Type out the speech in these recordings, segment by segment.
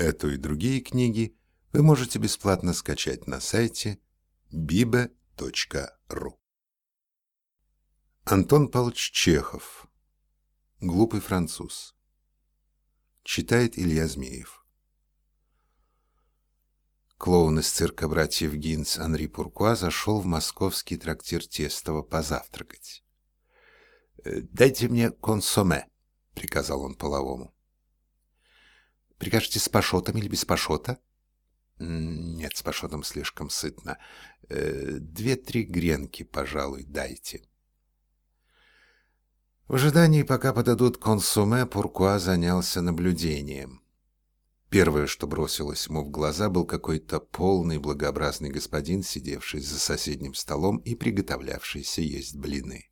Эту и другие книги вы можете бесплатно скачать на сайте bibe.ru. Антон Павлович Чехов. Глупый француз. Читает Илья Змеев. Клоун из цирка братьев Гинц Анри Пуркуа зашел в московский трактир Тестова позавтракать. «Э, «Дайте мне консоме», — приказал он половому. «Прикажете с пашотом или без пашота?» «Нет, с пашотом слишком сытно. Э, две-три гренки, пожалуй, дайте». В ожидании, пока подадут консуме, Пуркуа занялся наблюдением. Первое, что бросилось ему в глаза, был какой-то полный благообразный господин, сидевший за соседним столом и приготовлявшийся есть блины.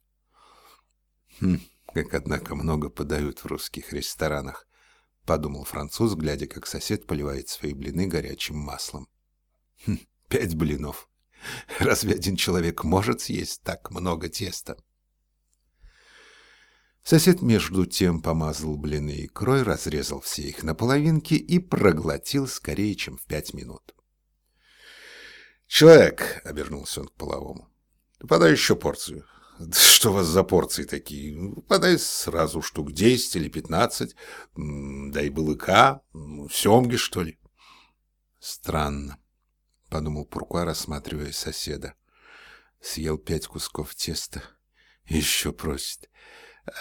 «Хм, как, однако, много подают в русских ресторанах», — подумал француз, глядя, как сосед поливает свои блины горячим маслом. «Хм, «Пять блинов. Разве один человек может съесть так много теста?» Сосед между тем помазал блины икрой, разрезал все их на половинки и проглотил скорее, чем в пять минут. «Человек!» — обернулся он к половому. «Подай еще порцию. Что у вас за порции такие? Подай сразу штук десять или пятнадцать. Дай балыка, семги, что ли?» «Странно», — подумал Пуркуа, рассматривая соседа. Съел пять кусков теста. Еще просит.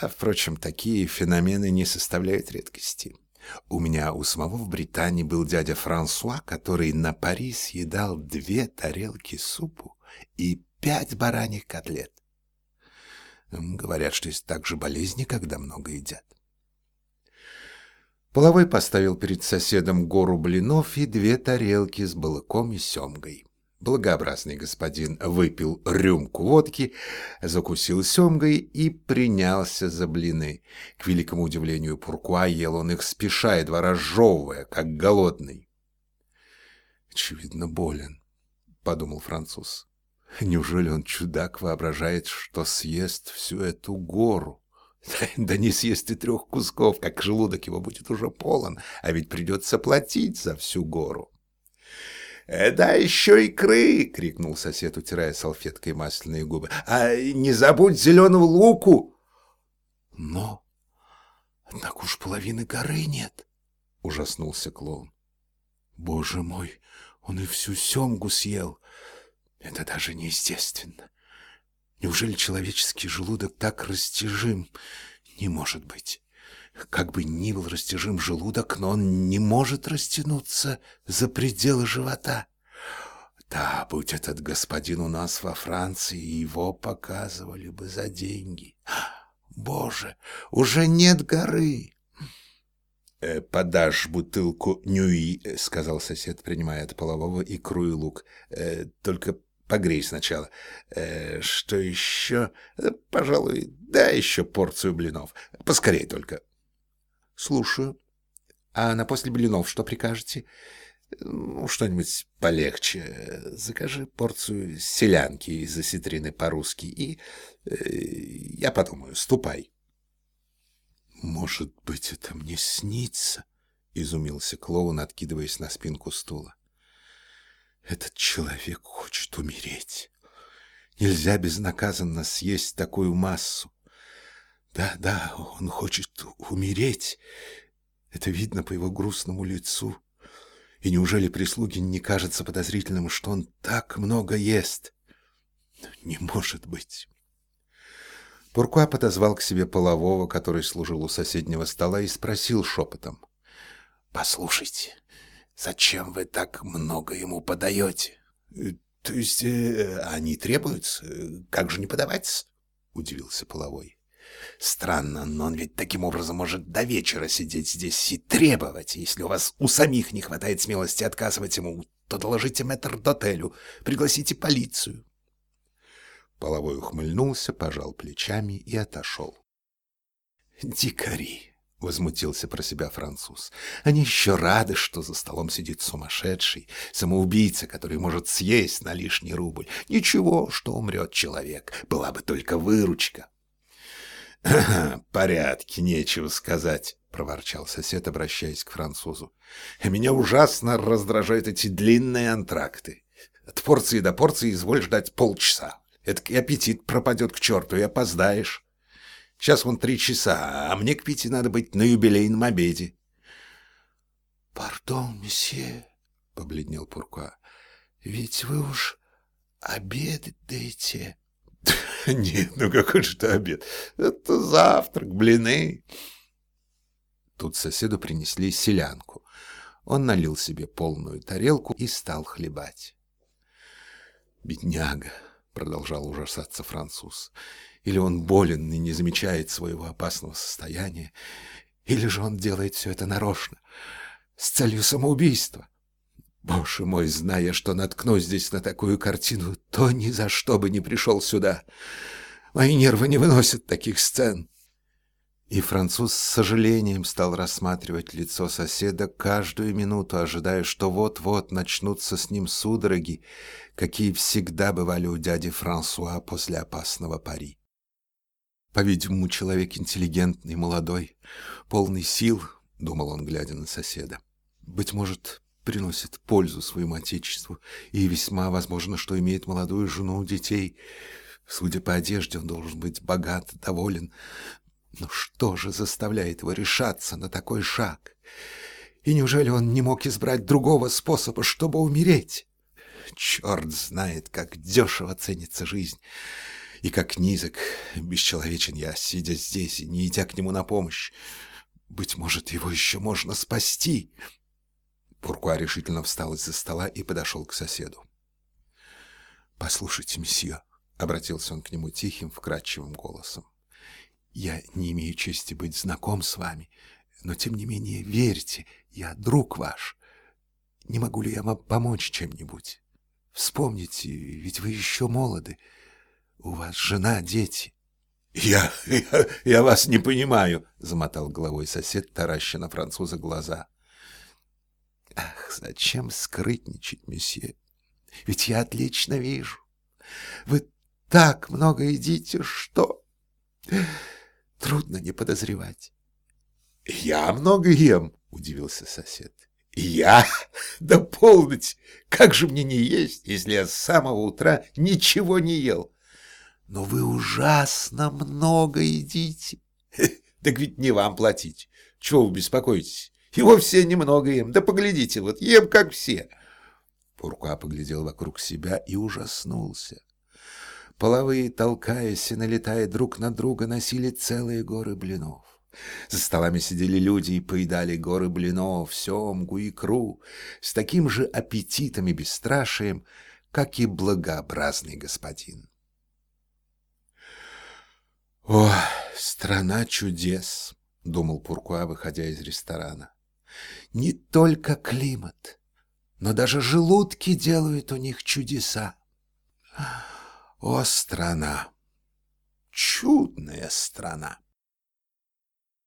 А, впрочем, такие феномены не составляют редкости. У меня у самого в Британии был дядя Франсуа, который на Пари съедал две тарелки супу и пять бараньих котлет. Говорят, что есть также болезни, когда много едят. Половой поставил перед соседом гору блинов и две тарелки с балыком и семгой. Благообразный господин выпил рюмку водки, закусил семгой и принялся за блины. К великому удивлению Пуркуа ел он их спеша, едва разжевывая, как голодный. «Очевидно, болен», — подумал француз. «Неужели он, чудак, воображает, что съест всю эту гору?» Да не съест и трех кусков, как желудок его будет уже полон, а ведь придется платить за всю гору. «Э, «Да еще икры!» — крикнул сосед, утирая салфеткой масляные губы. «А не забудь зеленого луку!» «Но, однако уж половины горы нет!» — ужаснулся клоун. «Боже мой, он и всю семгу съел! Это даже неестественно! Неужели человеческий желудок так растяжим? Не может быть!» Как бы ни был растяжим желудок, но он не может растянуться за пределы живота. Да, будь этот господин у нас во Франции, его показывали бы за деньги. Боже, уже нет горы. «Э, «Подашь бутылку нюи», — сказал сосед, принимая от полового икру и лук. «Э, «Только погрей сначала. Э, что еще? Э, пожалуй, да еще порцию блинов. Поскорей только». Слушаю. А на после блинов что прикажете? Ну, что-нибудь полегче. Закажи порцию селянки из осетрины по-русски и... Э, я подумаю, ступай. Может быть, это мне снится? Изумился клоун, откидываясь на спинку стула. Этот человек хочет умереть. Нельзя безнаказанно съесть такую массу. Да, да, он хочет умереть. Это видно по его грустному лицу. И неужели прислуге не кажется подозрительным, что он так много ест? Не может быть. Пуркуа подозвал к себе полового, который служил у соседнего стола, и спросил шепотом. «Послушайте, зачем вы так много ему подаете?» «Э, «То есть э, они требуются? Как же не подавать?» — удивился половой. Странно, но он ведь таким образом может до вечера сидеть здесь и требовать. Если у вас у самих не хватает смелости отказывать ему, то доложите метрдотелю, пригласите полицию. Половой ухмыльнулся, пожал плечами и отошел. «Дикари!» — возмутился про себя француз. «Они еще рады, что за столом сидит сумасшедший, самоубийца, который может съесть на лишний рубль. Ничего, что умрет человек, была бы только выручка». порядки, нечего сказать», — проворчал сосед, обращаясь к французу. «Меня ужасно раздражают эти длинные антракты. От порции до порции изволь ждать полчаса. Это аппетит пропадет к черту, и опоздаешь. Сейчас вон три часа, а мне к пяти надо быть на юбилейном обеде». «Пардон, месье», — побледнел Пуркуа, — «ведь вы уж обедаете». Нет, ну какой же это обед? Это завтрак, блины. Тут соседу принесли селянку. Он налил себе полную тарелку и стал хлебать. «Бедняга», — продолжал ужасаться француз, — «или он болен и не замечает своего опасного состояния, или же он делает все это нарочно, с целью самоубийства. Боже мой, зная, что наткнусь здесь на такую картину, то ни за что бы не пришел сюда. Мои нервы не выносят таких сцен. И француз с сожалением стал рассматривать лицо соседа каждую минуту, ожидая, что вот-вот начнутся с ним судороги, какие всегда бывали у дяди Франсуа после опасного пари. По-видимому, человек интеллигентный, молодой, полный сил, — думал он, глядя на соседа. Быть может, приносит пользу своему отечеству, и весьма возможно, что имеет молодую жену, детей. Судя по одежде, он должен быть богат, доволен. Но что же заставляет его решаться на такой шаг? И неужели он не мог избрать другого способа, чтобы умереть? Черт знает, как дешево ценится жизнь, и как низок, бесчеловечен я, сидя здесь и не идя к нему на помощь. Быть может, его еще можно спасти. Пуркуа решительно встал из-за стола и подошел к соседу. «Послушайте, месье», — обратился он к нему тихим, вкрадчивым голосом, — «я не имею чести быть знаком с вами, но, тем не менее, верьте, я друг ваш. Не могу ли я вам помочь чем-нибудь? Вспомните, ведь вы еще молоды, у вас жена, дети». «Я, я, я вас не понимаю», — замотал головой сосед, тараща на француза глаза. Ах, зачем скрытничать, месье? Ведь я отлично вижу. Вы так много едите, что трудно не подозревать. Я много ем, удивился сосед. Я? Да полноте! Как же мне не есть, если я с самого утра ничего не ел? Но вы ужасно много едите. Так ведь не вам платить. Чего вы беспокоитесь? И вовсе немного ем. Да поглядите, вот ем, как все. Пуркуа поглядел вокруг себя и ужаснулся. Половые, толкаясь и налетая друг на друга, носили целые горы блинов. За столами сидели люди и поедали горы блинов, семгу, икру, с таким же аппетитом и бесстрашием, как и благообразный господин. «О, страна чудес!» — думал Пуркуа, выходя из ресторана. Не только климат, но даже желудки делают у них чудеса. О, страна! Чудная страна!